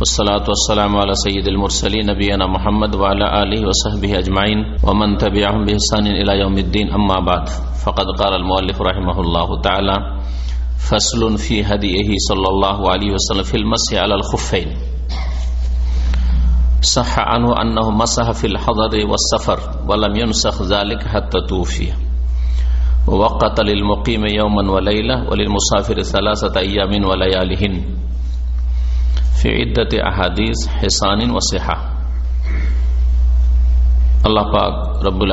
والصلاة والسلام على سيد المرسلين نبينا محمد وعلى آله وصحبه أجمعين ومن تبعهم بإحسان إلى يوم الدين. أما بعد فقد قال المؤلف رحمه الله تعالى فصل في هديه صلى الله عليه وسلم في المسح على الخفين. صح عنه أنه مسح في الحضر والسفر ولم ينسخ ذلك حتى توفي. ووقت للمقيم يوما وليلة وللمسافر ثلاثة أيام وليالهن ফিদাতে আহাদিস হেসানিন ও সেহা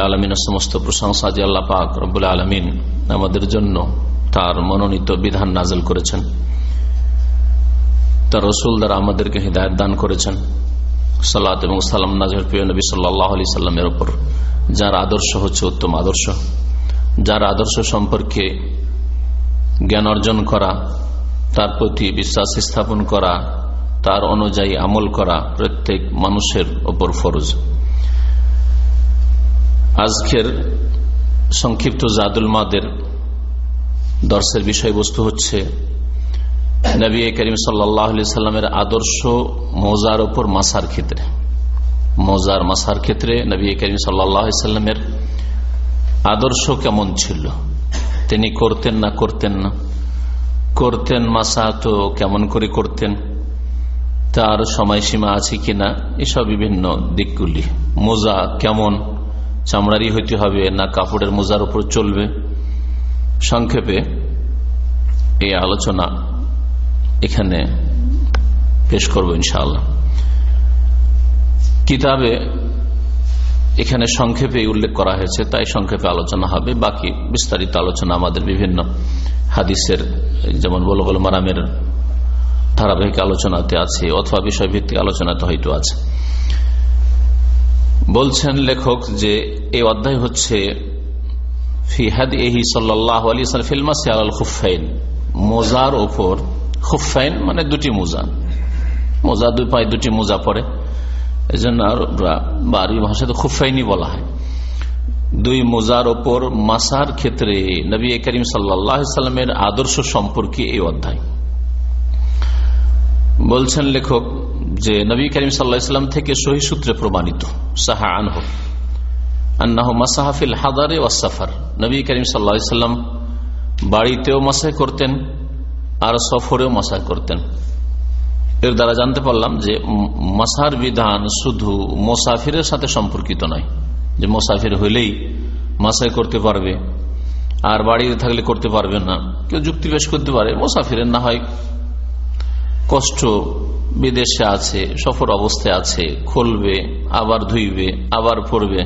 আলমিনের সমস্ত প্রশংসা যে আল্লাহ পাক আলমিন আমাদের জন্য তার মনোনীত বিধান নাজল করেছেন। তার রসুল দ্বারা আমাদেরকে হৃদায়ত দান করেছেন। সাল্লাত এবং সালাম নাজর প্রিয় নবী সাল্লাহ আলি সাল্লামের ওপর যার আদর্শ হচ্ছে উত্তম আদর্শ। যার আদর্শ সম্পর্কে জ্ঞান অর্জন করা, তার প্রতি বিশ্বাস স্থাপন করা তার অনুযায়ী আমল করা প্রত্যেক মানুষের ওপর ফরজ। আজকের সংক্ষিপ্ত জাদুল মাদের দর্শের বিষয়বস্তু হচ্ছে, নবী করিম সাল্লামের আদর্শ মৌজার ওপর মাসার ক্ষেত্রে। মৌজার মাসার ক্ষেত্রে নবী করিম সাল্লামের আদর্শ কেমন ছিল? তিনি করতেন না করতেন না? করতেন মাসা তো কেমন করে করতেন? তার সময়সীমা আছে কিনা, এসব বিভিন্ন দিকগুলি। মোজা কেমন? চামড়ারই হইতে হবে না কাপড়ের মোজার উপর চলবে? সংক্ষেপে এই আলোচনা এখানে পেশ করব ইনশাআল্লাহ। কিতাবে এখানে সংক্ষেপে উল্লেখ করা হয়েছে, তাই সংক্ষেপে আলোচনা হবে। বাকি বিস্তারিত আলোচনা আমাদের বিভিন্ন হাদিসের, যেমন বলগল মারামের ধারাবাহিক আলোচনাতে আছে অথবা বিষয়ভিত্তিক আলোচনাতে হয়তো আছে। বলছেন লেখক যে এই অধ্যায় হচ্ছে ফিহাদ এহি সাল্লাহ আলী ফিল্মাসে আল খুফাইন মোজার ওপর খুফাইন মানে দুটি মোজা। মোজা দুই পায়ে দুটি মোজা পড়ে। এই জন্য বাড়ি ভাষাতে খুফাইনি বলা হয়। দুই মোজার ওপর মাসার ক্ষেত্রে নবী করিম সাল্লামের আদর্শ সম্পর্কে এই অধ্যায়। বলছেন লেখক যে নবী করিম সাল্লাহাম থেকে সহি সূত্রে প্রমাণিত, সাহা আনহ। আন্নাহ মাসাহাফিল হাদারে ওয়াসাফার নবী করিম সাল্লাহাম বাড়িতেও মাসায় করতেন, আর সফরেও মাসায় করতেন। এর দ্বারা জানতে পারলাম যে মাসার বিধান শুধু মোসাফিরের সাথে সম্পর্কিত নয়, যে মোসাফির হইলেই মাসায় করতে পারবে, আর বাড়িতে থাকলে করতে পারবে না, কেউ যুক্তি পেশ করতে পারে, মোসাফিরের না হয় কষ্ট বিদেশে আছে, সফর অবস্থায় আছে, খুলবে, আবার ধুইবে, আবার পড়বে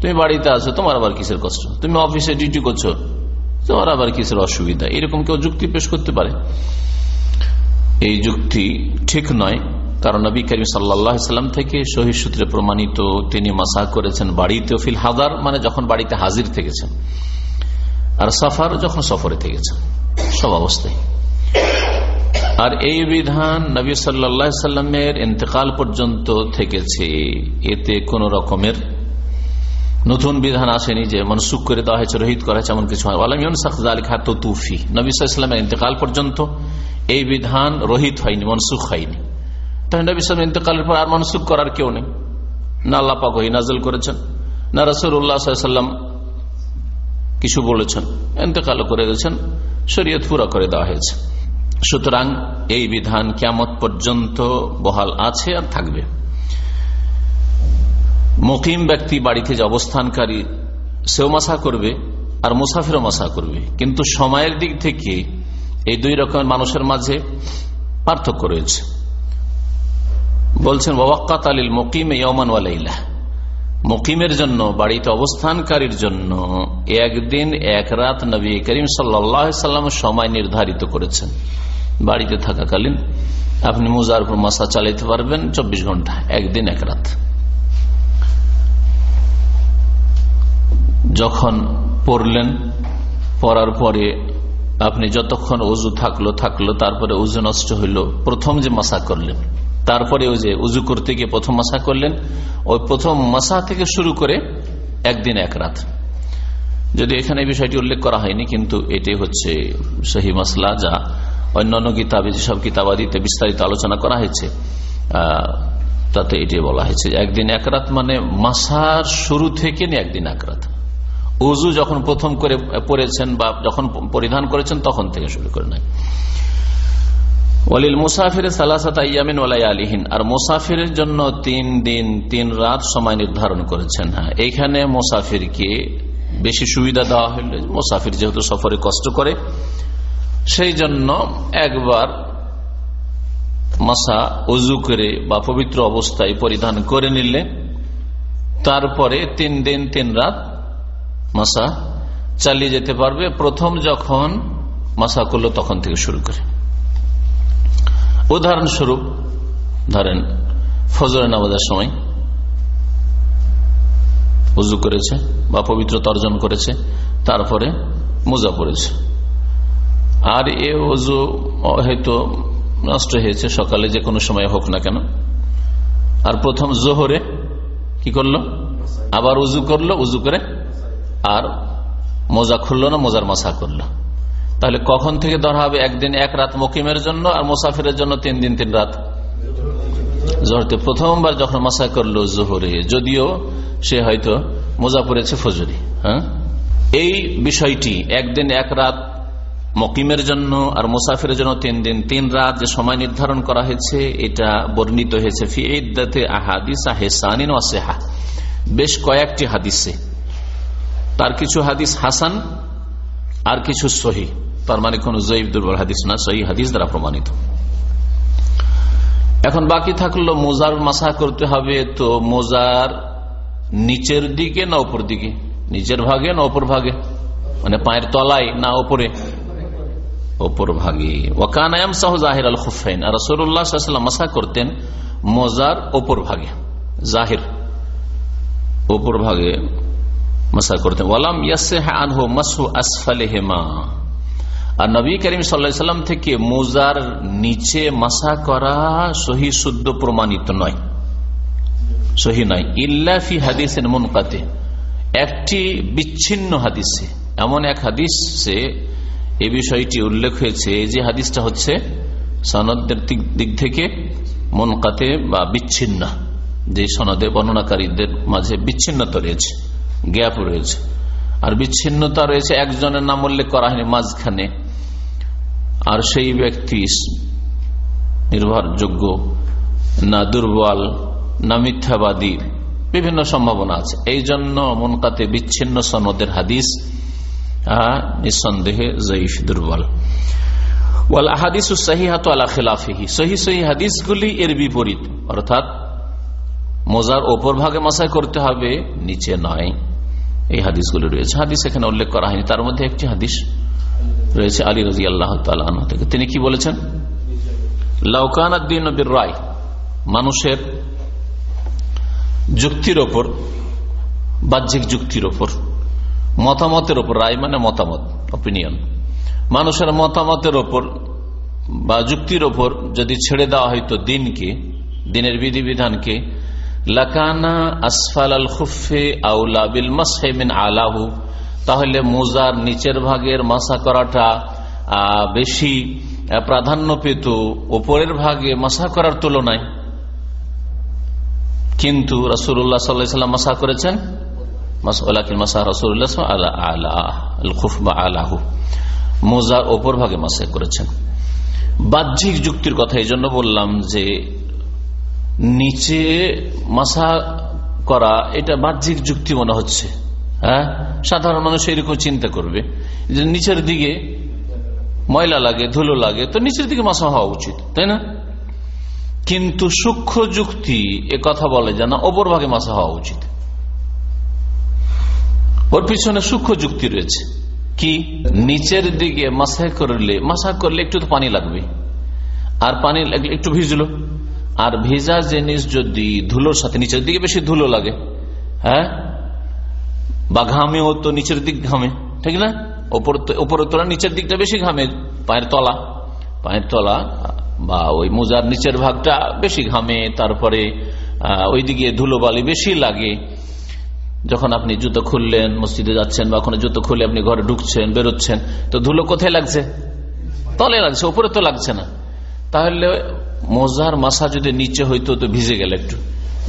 তুমি বাড়িতে আছো, তোমার আবার কিসের কষ্ট? তুমি অফিসে ডিউটি করছ, তোমার আবার কিসের অসুবিধা? এরকম কেউ যুক্তি পেশ করতে পারে। এই যুক্তি ঠিক নয়, কারণ নবী করিম সাল্লাম থেকে শহীদ সূত্রে প্রমাণিত তিনি মাসা করেছেন বাড়িতে ফিল হাদার মানে যখন বাড়িতে হাজির থেকেছেন। আর সাফার যখন সফরে থেকেছেন, সব অবস্থায়। আর এই বিধান নবী সাল্লা সাল্লামের ইন্তেকাল পর্যন্ত থেকেছে। এতে কোন রকমের নতুন বিধান আসেনি যে মনসুখ করে দেওয়া হয়েছে, রহিত করা হয়েছে, এমন কিছু তুফি। নবী সাল্লামের ইন্তেকাল পর্যন্ত এই বিধান রহিত হয়নি, মনসুখ হয়নি। তাই নবী সাল্লাম ইন্তেকালের পর আর মনসুখ করার কেউ নেই। না আল্লাহ পাক নাজল করেছেন, না রসুল্লাহাম কিছু বলেছেন ইন্তেকাল করে গেছেন শরীয়ত পুরা করে দেওয়া হয়েছে। সুতরাং এই বিধান কেমত পর্যন্ত বহাল আছে আর থাকবে। মকিম ব্যক্তি বাড়িতে যে অবস্থানকারী, সেও মাসা করবে আর মুসাফিরও মাসা করবে। কিন্তু সময়ের দিক থেকে এই দুই রকমের মানুষের মাঝে পার্থক্য রয়েছে। বলছেন ওয়াক্কাত আলীল মকিম ইয়মান ওয়ালাইলা মকিমের জন্য, বাড়িতে অবস্থানকারীর জন্য একদিন, এক রাত নবী করিম সাল্লাম সময় নির্ধারিত করেছেন। বাড়িতে থাকাকালীন আপনি মুজারপুর মাসা চালাইতে পারবেন চব্বিশ ঘণ্টা, একদিন, এক রাত। যখন পড়লেন, পড়ার পরে আপনি যতক্ষণ উজু থাকল থাকল, তারপরে উজু নষ্ট হইল, প্রথম যে মাসা করলেন তারপরে ওই যে উজু করতে গিয়ে প্রথম মাসা করলেন, ওই প্রথম মাসা থেকে শুরু করে একদিন এক রাত। যদি এখানে বিষয়টি উল্লেখ করা হয়নি, কিন্তু এটি হচ্ছে সহি মাসলা যা অন্যান্য কিতাবে, যেসব কিতাবাদিতে বিস্তারিত আলোচনা করা হয়েছে তাতে এটি বলা হয়েছে একদিন এক রাত মানে মাসার শুরু থেকে নিয়ে একদিন এক রাত। উজু যখন প্রথম করে পড়েছেন বা যখন পরিধান করেছেন, তখন থেকে শুরু করে নাই ওয়ালিল মুসাফির সালাসাত ইয়ামিন ওলাই আলিহীন আর মুসাফিরের জন্য তিন দিন, তিন রাত সময় নির্ধারণ করেছেন। হ্যাঁ এইখানে মুসাফিরকে বেশি সুবিধা দেওয়া হইল মুসাফির যেহেতু সফরে কষ্ট করে সেই জন্য একবার মাসা উজু করে বা পবিত্র অবস্থায় পরিধান করে নিলে, তারপরে তিন দিন, তিন রাত মাসা চালিয়ে যেতে পারবে। প্রথম যখন মাসা করল, তখন থেকে শুরু করে। উদাহরণস্বরূপ, ধরেন ফজর নামাজের সময় উজু করেছে বা পবিত্রতা অর্জন করেছে, তারপরে মোজা পড়েছে আর এ উজু হয়তো নষ্ট হয়েছে, সকালে যে কোনো সময় হোক না কেন। আর প্রথম জোহরে কি করল? আবার উজু করল, উজু করে আর মোজা খুললো না, মোজার মাসা করল। তাহলে কখন থেকে ধরা হবে? একদিন এক রাত মকিমের জন্য আর মুসাফিরের জন্য তিন দিন, তিন রাত। জোহরতে প্রথমবার যখন মাসা করল জোহরে, যদিও সে হয়তো মোজা পড়েছে ফজরি হ্যাঁ? এই বিষয়টি একদিন এক রাত মকিমের জন্য আর মুসাফিরের জন্য তিন দিন, তিন রাত যে সময় নির্ধারণ করা হয়েছে, এটা বর্ণিত হয়েছে বেশ কয়েকটি হাদিসে। তার কিছু হাদিস হাসান, আর কিছু সহি। তার মানে কোন জৈব দুর্বল হাদিস না, সহি হাদিস দ্বারা প্রমাণিত। এখন বাকি থাকল মোজার মাসা করতে হবে, তো মোজার নিচের দিকে না উপর দিকে? নিচের ভাগে না ওপর ভাগে? মানে পায়ের তলায় না ওপরে ওপর ভাগে। ওকানায়াম সাহ জাহির আল খুফাইন আর রসুল্লাহাম মাসা করতেন মোজার ওপর ভাগে। জাহির। ওপর ভাগে মাসা করতেন। ওয়ালাম ইয়াসে আনহু মাসু আসফালে হেমা আর নবী করিম সাল্লাম থেকে মোজার নিচে মাসা করা সহি শুদ্ধ প্রমাণিত নয়। সহি নয়। ইল্লাফি হাদিসের মুনকাতে। একটি বিচ্ছিন্ন হাদিসে, এমন এক হাদিসে এ বিষয়টি উল্লেখ হয়েছে যে হাদিসটা হচ্ছে সনদের দিক থেকে মনকাতে বা বিচ্ছিন্ন, যে সনদে বর্ণনাকারীদের মাঝে বিচ্ছিন্নতা রয়েছে, গ্যাপ রয়েছে। আর বিচ্ছিন্নতা রয়েছে, একজনের নাম উল্লেখ করা হয়নি মাঝখানে। আর সেই ব্যক্তি নির্ভরযোগ্য, না দুর্বল, না মিথ্যাবাদী, বিভিন্ন সম্ভাবনা আছে। এই জন্য মনকাতে বিচ্ছিন্ন সনদের হাদিস নিঃসন্দেহে জয়ীফ দুর্বল। ওয়াল আহাদিস সহিহাত আলা খেলাফিহি। সহি সহি হাদিসগুলি এর বিপরীত। অর্থাৎ মোজার ওপর ভাগে মশাই করতে হবে, নিচে নয়। এই হাদিসগুলি রয়েছে। হাদিস এখানে উল্লেখ করা হয়নি। তার মধ্যে একটি হাদিস রয়েছে আলী রাজি আল্লাহ থেকে। তিনি কি বলেছেন? লাউকান রায়, মানুষের যুক্তির ওপর, বাহ্যিক যুক্তির ওপর, মতামতের ওপর, রায় মানে মতামত অপিনিয়ন মানুষের মতামতের ওপর বা যুক্তির ওপর যদি ছেড়ে দেওয়া হয়তো দিনকে, দিনের বিধিবিধানকে, লাকানা আসফাল আল খুফে আউলা বিল মাসহেমিন আলাহু তাহলে মোজার নিচের ভাগের মাসা করাটা বেশি প্রাধান্য পেত। ওপরের ভাগে মাসা করার তুলনায়। কিন্তু রসুল্লাহ সাল্লাম মাসা করেছেন? মোজার ওপর ভাগে করেছেন। বাহ্যিক যুক্তির কথা এই জন্য বললাম যে, নিচে মাসা করা, এটা বাহ্যিক যুক্তি মনে হচ্ছে। হ্যাঁ? সাধারণ মানুষ এরকম চিন্তা করবে। যে নিচের দিকে ময়লা লাগে, ধুলো লাগে, তো নিচের দিকে মাসা হওয়া উচিত, তাই না? কিন্তু সূক্ষ্ম যুক্তি এ কথা বলে যে না, ওপর ভাগে মাসা হওয়া উচিত। ওর পিছনে সূক্ষ্ম যুক্তি রয়েছে। কি? নিচের দিকে মাসা করলে মাসা করলে একটু তো পানি লাগবে। আর পানি একটু ভিজলো। আর ভেজা জিনিস যদি ধুলোর সাথে, নিচের দিকে বেশি ধুলো লাগে হ্যাঁ? বা ঘামেও তো নিচের দিক ঘামে, ঠিক না? ওপরের তোলা নিচের দিকটা বেশি ঘামে, পায়ের তলা। পায়ের তলা, বা ওই মোজার নিচের ভাগটা বেশি ঘামে, তারপরে ওইদিকে ধুলোবালি বেশি লাগে। যখন আপনি জুতো খুললেন, মসজিদে যাচ্ছেন, বা ওখানে জুতো খুলে আপনি ঘরে ঢুকছেন, বেরোচ্ছেন, তো ধুলো কোথায় লাগছে? তলে লাগছে উপরে তো লাগছে না। তাহলে মোজার মাসা যদি নিচে হইতো, তো ভিজে গেল একটু।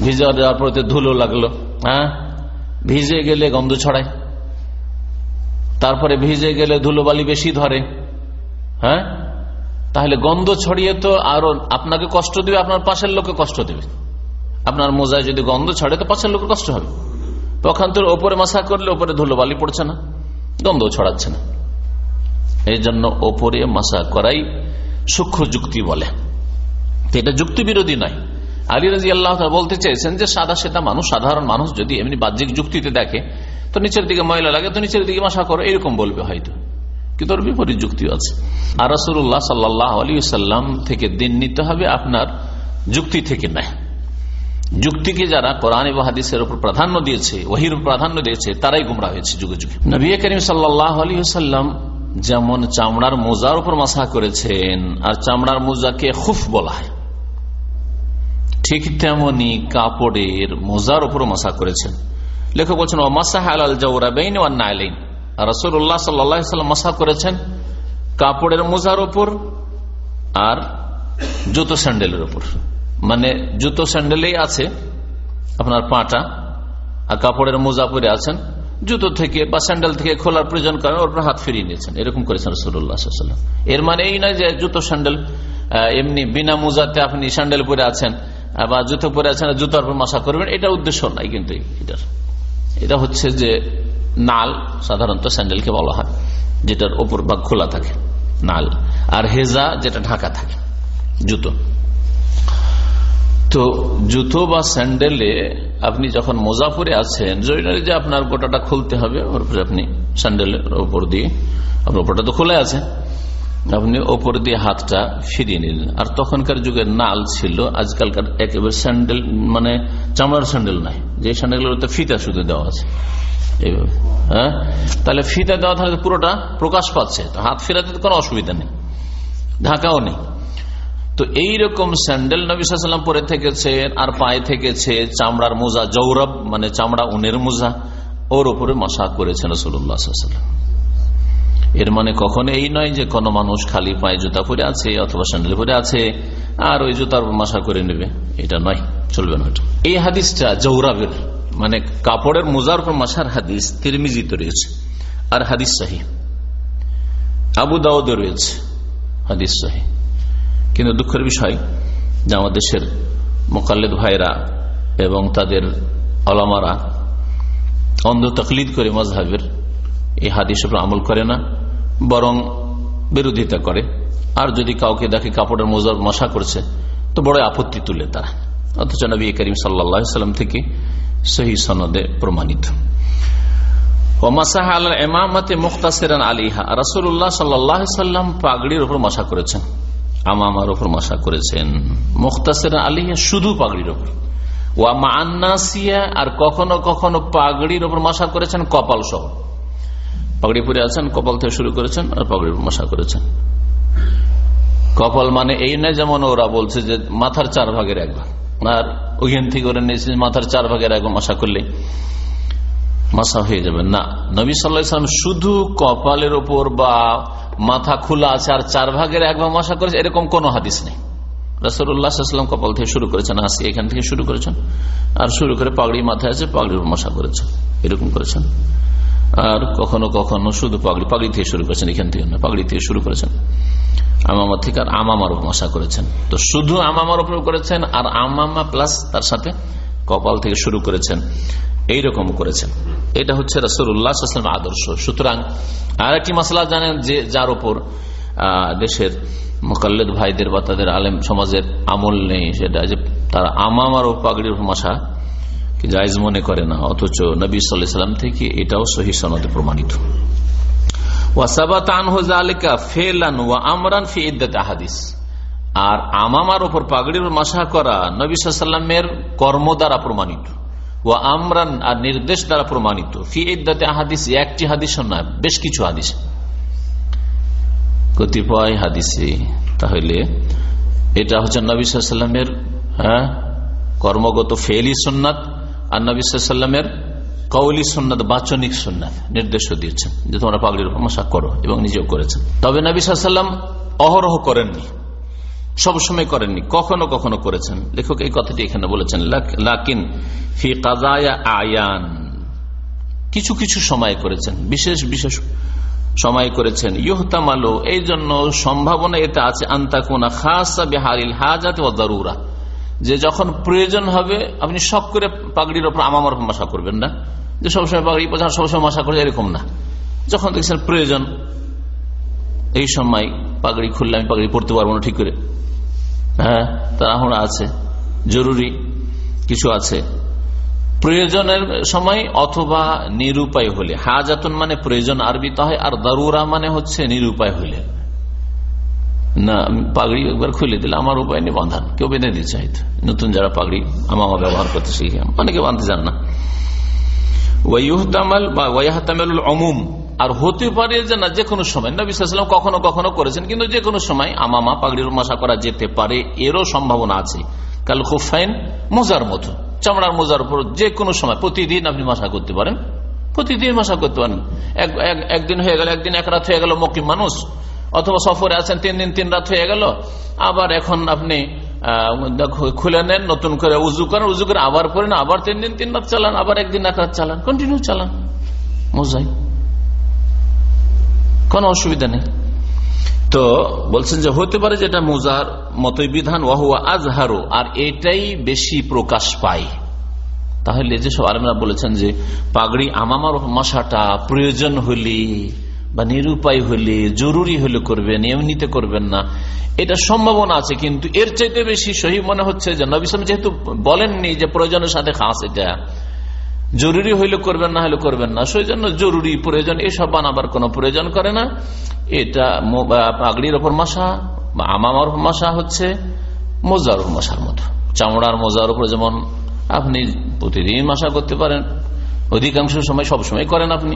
ভিজে যাওয়ার পরে ধুলো লাগল হ্যাঁ? ভিজে গেলে গন্ধ ছড়ায়। তারপরে ভিজে গেলে ধুলোবালি বেশি ধরে। হ্যাঁ? তাহলে গন্ধ ছড়িয়ে তো আরও আপনাকে কষ্ট দিবে, আপনার পাশের লোকে কষ্ট দেবে। আপনার মোজায় যদি গন্ধ ছড়ে, তো পাশের লোকের কষ্ট হবে। পক্ষান্তর ওপরে মাসা করলে ওপরে ধুলোবালি পড়ছে না, গন্ধ ছড়াচ্ছে না। এই জন্য ওপরে মাসা করাই সূক্ষ্ম যুক্তি বলে। এটা যুক্তি বিরোধী নয়। আলী রাজি আল্লাহ বলতে চেয়েছেন যে সাদা সেটা মানুষ, সাধারণ মানুষ যদি এমনি বাহ্যিক যুক্তিতে দেখে, তো নিচের দিকে ময়লা লাগে, তো নিচের দিকে মাসা করো, এরকম বলবে হয়তো। কিন্তু ওর বিপরীত যুক্তিও আছে। আর রসুল্লাহ সাল্লাহ আলী সাল্লাম থেকে দিন নিতে হবে আপনার যুক্তি থেকে নেয়। যুক্তিকে যারা কোরআন এবং হাদিসের উপর প্রাধান্য দিয়েছে, ওহির প্রাধান্য দিয়েছে, তারাই গুমরা হয়েছে যুগে যুগে। নবী করিম সাল্লাম যেমন চামড়ার মোজার উপর মাসা করেছেন, আর চামড়ার মোজাকে খুফ বলা হয়। ঠিক তেমনি কাপড়ের মোজার উপর মাসা করেছেন। লেখক বলছেন মাসা ও রসুল্লাহ সাল্লাম মাসা করেছেন কাপড়ের মোজার উপর আর জুতো স্যান্ডেলের উপর। মানে জুতো স্যান্ডেলেই আছে আপনার পাটা আর কাপড়ের মোজা পরে আছেন। জুতো থেকে বা স্যান্ডেল থেকে খোলার প্রয়োজন করেন ওর হাত ফিরিয়ে নিয়েছেন। এরকম করেছেন রসুল্লাহাম এর মানে এই নয় যে জুতো স্যান্ডেল এমনি বিনা মোজাতে আপনি স্যান্ডেল পরে আছেন। বা জুতো পরে আছেন জুতোর উপর মাসা করবেন, এটা উদ্দেশ্য নাই কিন্তু এটার। এটা হচ্ছে যে নাল, সাধারণত স্যান্ডেলকে বলা হয়, যেটার ওপর ভাগ খোলা থাকে, নাল। আর হেজা, যেটা ঢাকা থাকে, জুতো। তো জুতো বা স্যান্ডেলে আপনি যখন মোজা পরে আছেন, জরুরি যে আপনার গোটাটা খুলতে হবে, ওর আপনি স্যান্ডেলের ওপর দিয়ে, আপনার ওপরটা তো খোলা আছে। আপনি ওপর দিয়ে হাতটা ফিরিয়ে নিলেন। আর তখনকার যুগে নাল ছিল, আজকালকার একেবারে স্যান্ডেল মানে চামড়ার স্যান্ডেল নাই। যে স্যান্ডেলের ফিতা শুধু দেওয়া আছে। এইভাবে হ্যাঁ? তাহলে ফিতা দেওয়া থাকলে পুরোটা প্রকাশ পাচ্ছে। তো হাত ফেরাতে কোনো অসুবিধা নেই। ঢাকাও নেই। তো এইরকম স্যান্ডেল নবীলাম পরে থেকেছে আর পায়ে থেকেছে, চামড়ার মোজা, জৌরব মানে চামড়া উনের মোজা, ওর উপরে মশা করেছেন রসুল্লাহাম এর মানে কখনো এই নয় যে কোনো মানুষ খালি পায়ে জুতা পরে আছে অথবা স্যান্ডেল পরে আছে, আর ওই জুতার মশা করে নেবে। এটা নয়, চলবে না এই হাদিসটা জৌরাবের মানে কাপড়ের মোজার উপর মশার হাদিস তিরমিজিতে রয়েছে, আর হাদিস সাহি। আবু দাউদে রয়েছে হাদিস সাহি। কিন্তু দুঃখের বিষয় যে আমাদের দেশের মোকাল্লেদ ভাইরা এবং তাদের আলামারা অন্ধ তকলিদ করে মজহাবের এই হাদিস আমল করে না, বরং বিরোধিতা করে। আর যদি কাউকে দেখে কাপড়ের মোজার মশা করছে, তো বড় আপত্তি তুলে তারা। অথচ নবী করিম সাল্লাম থেকে সহি সনদে প্রমাণিত। সাল্লাম পাগড়ির উপর মশা করেছেন। আমামার উপর মশা করেছেন। শুধু পাগড়ির উপর। ওয়া মান্নাসিয়া আর কখনো কখনো পাগড়ির উপর মশা করেছেন কপাল সহ পাগড়ি পরে আছেন, কপাল থেকে শুরু করেছেন আর উপর মশা করেছেন। কপাল মানে এই নয় যেমন ওরা বলছে যে মাথার চার ভাগের এক ভাগ। আর ওইখান থেকে ওরা নিয়েছে মাথার চার ভাগের এক মশা করলে মাসা হয়ে যাবে। না, নবী সাল্লাম শুধু কপালের ওপর বা মাথা খোলা আছে আর চার ভাগের এক ভাগ মশা করেছে, এরকম কোন হাদিস নেই। রসুল্লাহাম কপাল থেকে শুরু করেছেন আসি এখান থেকে শুরু করেছেন। আর শুরু করে পাগড়ি মাথায় আছে, পাগড়ির মশা করেছেন। এরকম করেছেন। আর কখনো কখনো শুধু পাগড়ি পাগড়ি থেকে শুরু করেছেন, এখান থেকে পাগড়ি থেকে শুরু করেছেন। আমামা থেকে আর আমামার মশা করেছেন। তো শুধু আমামার উপর করেছেন আর আমামা প্লাস তার সাথে কপাল থেকে শুরু করেছেন এই রকম করেছেন। এটা হচ্ছে রসুল্লাহাম আদর্শ। সুতরাং আর একটি মশলা জানেন যে যার উপর দেশের মোকাল্লেদ ভাইদের বা তাদের আলেম সমাজের আমল নেই সেটা, যে তারা আমামার ও পাগড়ির মশা জায়জ মনে করে না, অথচ নবী সাল্লাম থেকে এটাও সহি সনদে প্রমাণিত। আর আমামার উপর পাগড়ির মাসা করা নবী সাল্লামের কর্ম দ্বারা প্রমাণিত। ও আমরান আর নির্দেশ দ্বারা প্রমাণিত। ফি ইদ্দাতে হাদিস একটি হাদিস নয় বেশ কিছু হাদিস। কতিপয় হাদিসে তাহলে এটা হচ্ছে নবী সাল্লামের হ্যাঁ কর্মগত ফেলি সুন্নাত আর নবী কৌলি সুন্নাত, বাচনিক সুন্নাত নির্দেশ দিয়েছেন যে তোমরা পাগড়ির উপর করো এবং নিজেও করেছেন। তবে নবী সাল্লাম অহরহ করেননি, সবসময় করেননি, কখনো কখনো করেছেন। লেখক এই কথাটি এখানে বলেছেন লাকিন ফি কাজায়া আয়ান। কিছু কিছু সময় করেছেন, বিশেষ বিশেষ সময় করেছেন। ইহতামালো এই জন্য সম্ভাবনা এতে আছে আন্তাকুনা খাসা বিহারিল হাজাত ও দরুরা যে যখন প্রয়োজন হবে, আপনি শখ করে পাগড়ির ওপর আমার মশা করবেন না। যে সবসময় পাগড়ি পোঝা সবসময় মশা করে এরকম না। যখন দেখছেন প্রয়োজন, এই সময় পাগড়ি খুললে আমি পাগড়ি পড়তে পারব না ঠিক করে। হ্যাঁ তাড়াহুড়া আছে, জরুরি কিছু আছে। প্রয়োজনের সময় অথবা নিরুপায় হলে, হাজাতুন মানে প্রয়োজন আরবিত হয়, আর দারুরা মানে হচ্ছে নিরুপায় হলে। না, আমি পাগড়ি একবার খুলে দিলে আমার উপায় নেই বাঁধান কেউ বেঁধে দিচ্ছে হয়তো। নতুন যারা পাগড়ি আমামা ব্যবহার করতে শিখে। অনেকে বাঁধতে যান না। বা অমুম আর হতে পারে যে না, যে কোনো সময়। নবী সাল্লাম কখনো কখনো করেছেন, কিন্তু যে কোনো সময় আমামা পাগড়ির মশা করা যেতে পারে, এরও সম্ভাবনা আছে। কাল খুফাইন মোজার মতো। চামড়ার মোজার উপর যে কোনো সময় প্রতিদিন আপনি মশা করতে পারেন। প্রতিদিন মশা করতে পারেন। একদিন হয়ে গেল, একদিন এক রাত হয়ে গেল মকিম মানুষ অথবা সফরে আছেন, তিন দিন, তিন রাত হয়ে গেল। আবার এখন আপনি খুলে নেন, নতুন করে উজু করেন, উজু করে আবার করেন আবার তিন দিন, তিন রাত চালান, আবার একদিন, এক রাত চালান কন্টিনিউ চালান। মোজাই। কোন অসুবিধা নেই। তো বলছেন যে, হতে পারে যেটা মোজার মতই বিধান, ওয়াহুয়া আজহারো, আর এটাই বেশি প্রকাশ পায়। তাহলে যেসব আলমরা বলেছেন যে, পাগড়ি, আমামার মশাটা প্রয়োজন হলে বা নিরুপায় হলে, জরুরি হলে করবেন, এমনিতে করবেন না। এটা সম্ভাবনা আছে, কিন্তু এর চাইতে বেশি সহি মনে হচ্ছে যে নবিসম যেহেতু বলেননি যে প্রয়োজনের সাথে খাস এটা। জরুরি হইলে করবেন, না হলে করবেন না। সেই জন্য জরুরি, প্রয়োজন, এসব বানাবার কোন প্রয়োজন করে না। এটা পাগড়ির ওপর মশা বা আমামার মশা হচ্ছে, মোজার মশার মতো। চামড়ার মোজার উপর যেমন আপনি প্রতিদিন মশা করতে পারেন, অধিকাংশ সময় সব সময় করেন আপনি।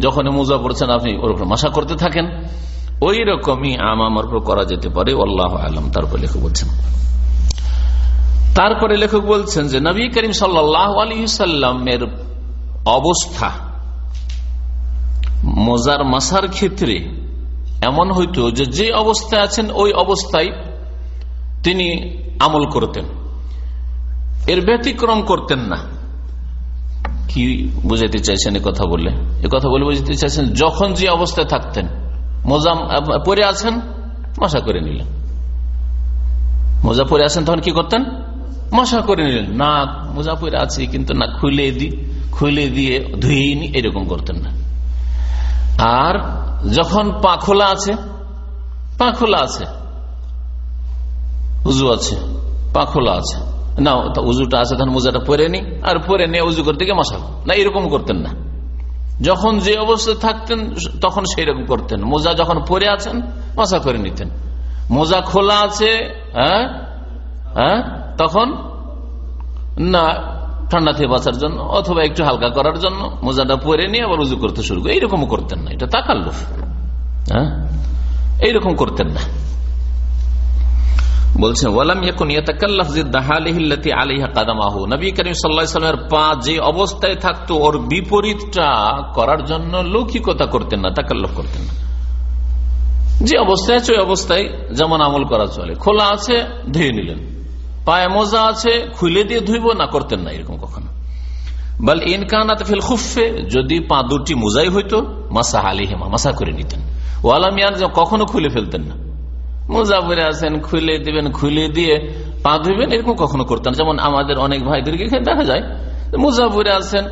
যখন মোজা পড়ছেন, আপনি ওর উপর মশা করতে থাকেন। ওই রকমই আমামার উপর করা যেতে পারে আল্লাহ আলম। তারপর লেখক বলছেন। তারপরে লেখক বলছেন যে, নবী করিম সাল্লাহ সাল্লামের অবস্থা, মোজার মাসার ক্ষেত্রে এমন হইতো যে যে অবস্থায় আছেন, ওই অবস্থায় তিনি আমল করতেন। এর ব্যতিক্রম করতেন না। কি বুঝাইতে চাইছেন কথা বলে এ কথা বলে বুঝতে চাইছেন, যখন যে অবস্থায় থাকতেন, মোজা পরে আছেন, মশা করে নিলেন। মোজা পরে আছেন, তখন কি করতেন? মশা করে নিলেন। না, মোজা পরে আছে, কিন্তু না, খুলে দি, খুলে দিয়ে ধুয়ে নি, এরকম করতেন না। আর যখন পা খোলা আছে, পা খোলা আছে, উজু আছে, পা খোলা আছে। না উজুটা আছে তখন মোজাটা পরে নি, আর পরে নিয়ে উজু করতে গিয়ে মশা না, এরকম করতেন না। যখন যে অবস্থায় থাকতেন, তখন সেই রকম করতেন। মোজা যখন পরে আছেন মশা করে নিতেন। মোজা খোলা আছে হ্যাঁ? হ্যাঁ? তখন? না, ঠান্ডা থেকে বাঁচার জন্য, অথবা একটু হালকা করার জন্য মোজাটা পরে নিয়ে আবার উজু করতে শুরু করে। এইরকম করতেন না, এটা তাকাল্লুফ। হ্যাঁ? এইরকম করতেন না। বলছেন, ওয়ালাম ইয়াকুন ইয়াতাকাল্লাফ জিদ্দাহালিহিল্লাতি আলাইহা কাদামাহু। নবী করিম সাল্লাল্লাহু আলাইহি সাল্লামের পা যে অবস্থায় থাকতো, ওর বিপরীতটা করার জন্য লৌকিকতা করতেন না, তাকাল্লুফ করতেন না। যে অবস্থায় আছে, ওই অবস্থায় যেমন আমল করা চলে। খোলা আছে, ধুয়ে নিলেন। পায়ে মোজা আছে, খুলে দিয়ে ধুইব, না করতেন না, এরকম কখনো। বল ইনকানাত ফিল খুফে যদি পা দুটি মোজাই হইতো, মাসা আলি হেমা মাসা করে নিতেন। ওয়ালামিয়ান কখনো খুলে ফেলতেন না। মোজা পরে আছেন খুলে দিবেন, খুলে দিয়ে পা ধুইবেন, এরকম কখনো করতেন যেমন আমাদের অনেক ভাইদেরকে দেখা যায়। মোজা পরে আছেন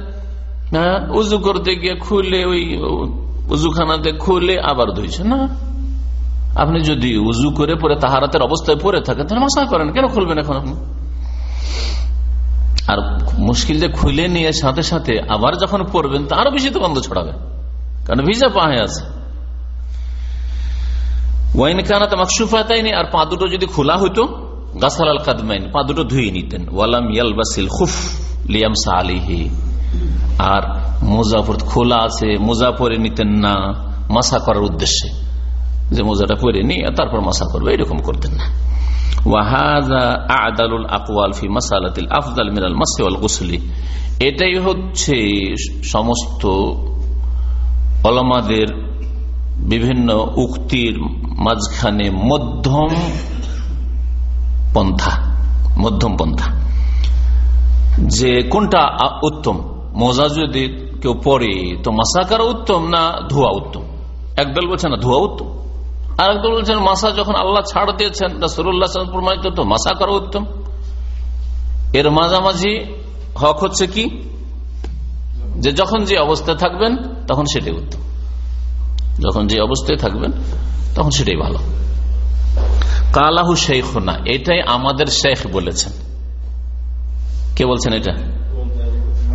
হ্যাঁ উজু করতে গিয়ে খুলে ওই উজুখানাতে খুলে আবার ধুইছে। না। আপনি যদি উজু করে পরে তাহারাতের অবস্থায় পরে থাকেন, তাহলে মশা করেন, কেন খুলবেন এখন আপনি? আর মুশকিল যে খুলে নিয়ে সাথে সাথে আবার যখন পড়বেন, তা আরও বেশি তো বন্ধ ছড়াবে। কারণ ভিজা পাহে আছে। ওয়াইন কানাতে মাকসুফাতাইনি, আর পা দুটো যদি খোলা হইতো গাছালাল কাদমাইন, পা দুটো ধুয়ে নিতেন। ওয়ালাম ইয়ালবাসিল খুফ লিয়ামসা আলিহি। আর মুজাফর খোলা আছে, মোজা পরে নিতেন না, মাসা করার উদ্দেশ্যে। যে মোজাটা পরে নিয়ে তারপর মাসা করবে, এরকম করতেন না। এটাই হচ্ছে সমস্ত অলমাদের বিভিন্ন উক্তির মাঝখানে মধ্যম পন্থা মধ্যম পন্থা। যে কোনটা উত্তম? মজা যদি কেউ পড়ে, তো মাসা করা উত্তম না ধোয়া উত্তম? একদল বলছে না, ধোয়া উত্তম। আর একদল বলছেন মাসা যখন আল্লাহ ছাড় দিয়েছেন রসুল্লাহ প্রমাণিত তো মাসা করা উত্তম। এর মাঝামাঝি হক হচ্ছে কি? যে যখন যে অবস্থায় থাকবেন, তখন সেটাই উত্তম। যখন যে অবস্থায় থাকবেন, তখন সেটাই ভালো। কালাহু শেখ না এটাই আমাদের শেখ বলেছেন। কে বলছেন এটা?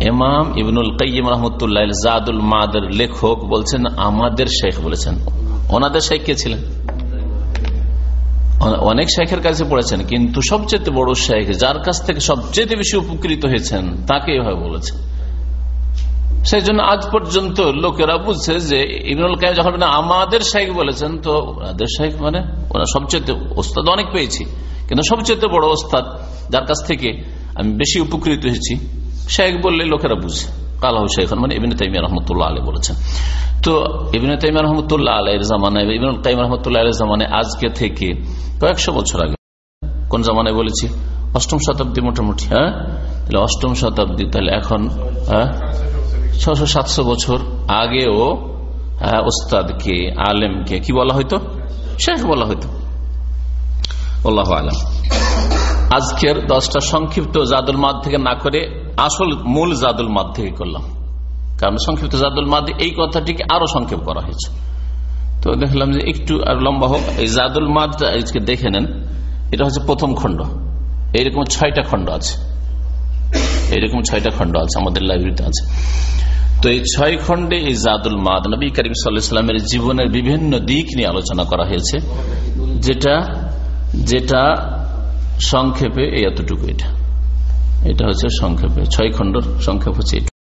এমাম ইবনুল কাইম রহমতুল্লাহ জাদুল মাদের লেখক বলছেন, আমাদের শেখ বলেছেন। ওনাদের শেখ কে ছিলেন? অনেক শেখের কাছে পড়েছেন, কিন্তু সবচেয়ে বড় শেখ যার কাছ থেকে সবচেয়ে বেশি উপকৃত হয়েছেন, তাকে এভাবে বলেছেন। সেই জন্য আজ পর্যন্ত লোকেরা বুঝছে যে ইবনুল কাইম যখন আমাদের শেখ বলেছেন তো ওনাদের শেখ মানে ওরা সবচেয়ে ওস্তাদ অনেক পেয়েছি। কিন্তু সবচেয়ে বড় ওস্তাদ যার কাছ থেকে আমি বেশি উপকৃত হয়েছি শেখ বললে লোকেরা বুঝে। মানে বলেছেন। তো তাইম আজকে থেকে কয়েকশো বছর আগে, কোন জামানায় বলেছি? অষ্টম শতাব্দী মোটামুটি হ্যাঁ? তাহলে অষ্টম শতাব্দী, তাহলে এখন হ্যাঁ? ছশো সাতশো বছর আগেও ওস্তাদকে আলেমকে কি বলা হয়তো শেখ বলা হয়তো আল্লাহ আলম। আজকের দশটা সংক্ষিপ্ত জাদুল মাদ থেকে না করে আসল মূল জাদুল মাদ থেকে করলাম। কারণ সংক্ষিপ্ত জাদুল মাদ, এই কথাটিকে আরও সংক্ষেপ করা হয়েছে। তো দেখলাম যে একটু আর লম্বা হোক, এই জাদুল মাদ আজকে দেখে নেন। এটা হচ্ছে প্রথম খণ্ড। এইরকম ছয়টা খণ্ড আছে। এইরকম ছয়টা খন্ড আছে, আমাদের লাইব্রেরিতে আছে। তো এই ছয় খণ্ডে এই জাদুল মাদ, নবী করিম সাল্লামের জীবনের বিভিন্ন দিক নিয়ে আলোচনা করা হয়েছে। যেটা যেটা সংক্ষেপে, এই এতটুকু এটা। এটা হচ্ছে সংক্ষেপে, ছয় খণ্ডর সংক্ষেপ হচ্ছে